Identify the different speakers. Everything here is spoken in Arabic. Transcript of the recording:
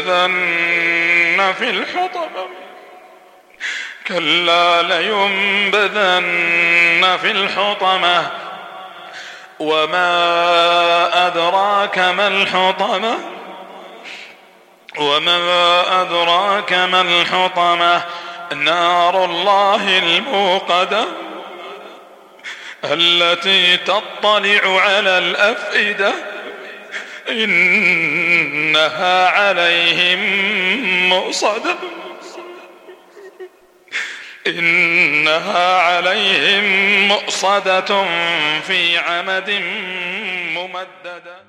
Speaker 1: لينبذن في الحطمة كلا لينبذن في الحطمة وما أدراك ما الحطمة وما أدراك ما الحطمة نار الله الموقدة التي تطلع على الأفئدة. إنها عليهم مؤصدة إنها عليهم مؤصدة في عمد ممددة